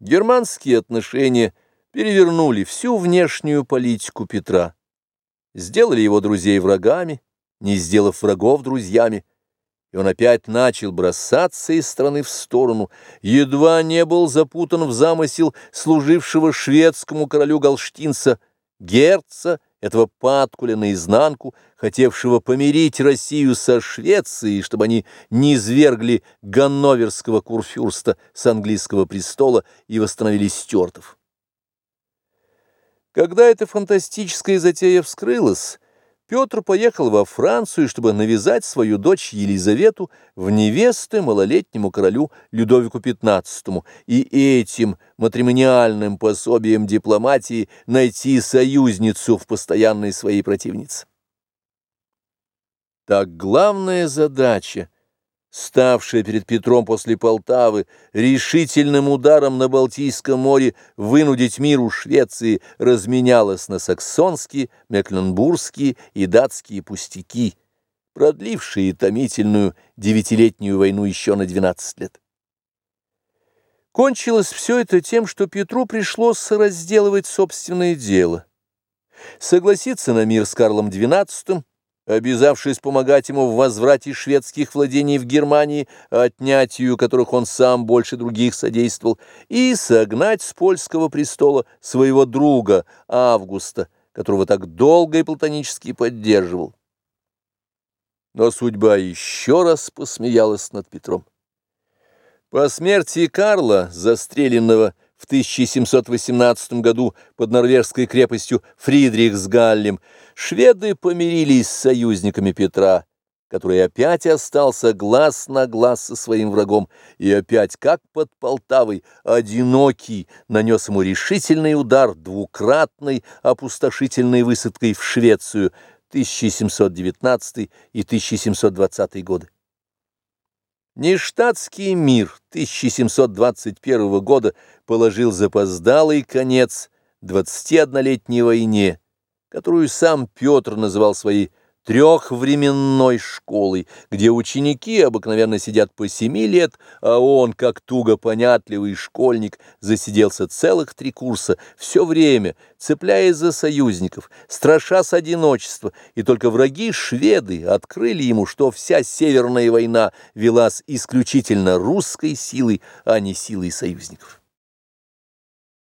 Германские отношения перевернули всю внешнюю политику Петра, сделали его друзей врагами, не сделав врагов друзьями, и он опять начал бросаться из страны в сторону, едва не был запутан в замысел служившего шведскому королю Галштинца Герца, этого Паткуля наизнанку, хотевшего помирить Россию со Швецией, чтобы они не извергли ганноверского курфюрста с английского престола и восстановили стюартов. Когда эта фантастическая затея вскрылась, Петр поехал во Францию, чтобы навязать свою дочь Елизавету в невесты малолетнему королю Людовику XV и этим матримониальным пособием дипломатии найти союзницу в постоянной своей противнице. Так главная задача ставшая перед Петром после Полтавы решительным ударом на Балтийском море вынудить мир у Швеции, разменялась на саксонские, мекленбургские и датские пустяки, продлившие томительную девятилетнюю войну еще на 12 лет. Кончилось все это тем, что Петру пришлось разделывать собственное дело. Согласиться на мир с Карлом XII – обязавшись помогать ему в возврате шведских владений в Германии, отнятию которых он сам больше других содействовал, и согнать с польского престола своего друга Августа, которого так долго и платонически поддерживал. Но судьба еще раз посмеялась над Петром. По смерти Карла, застреленного в 1718 году под норвежской крепостью Фридрихсгаллем, шведы помирились с союзниками Петра, который опять остался глаз на глаз со своим врагом, и опять, как под Полтавой, одинокий, нанес ему решительный удар двукратной опустошительной высадкой в Швецию 1719 и 1720 годы. Нештатский мир 1721 года положил запоздалый конец 21-летней войне, которую сам Петр называл своей трехвременной школой, где ученики обыкновенно сидят по семи лет, а он, как туго понятливый школьник, засиделся целых три курса, все время, цепляясь за союзников, страшась одиночества, и только враги-шведы открыли ему, что вся Северная война велась исключительно русской силой, а не силой союзников.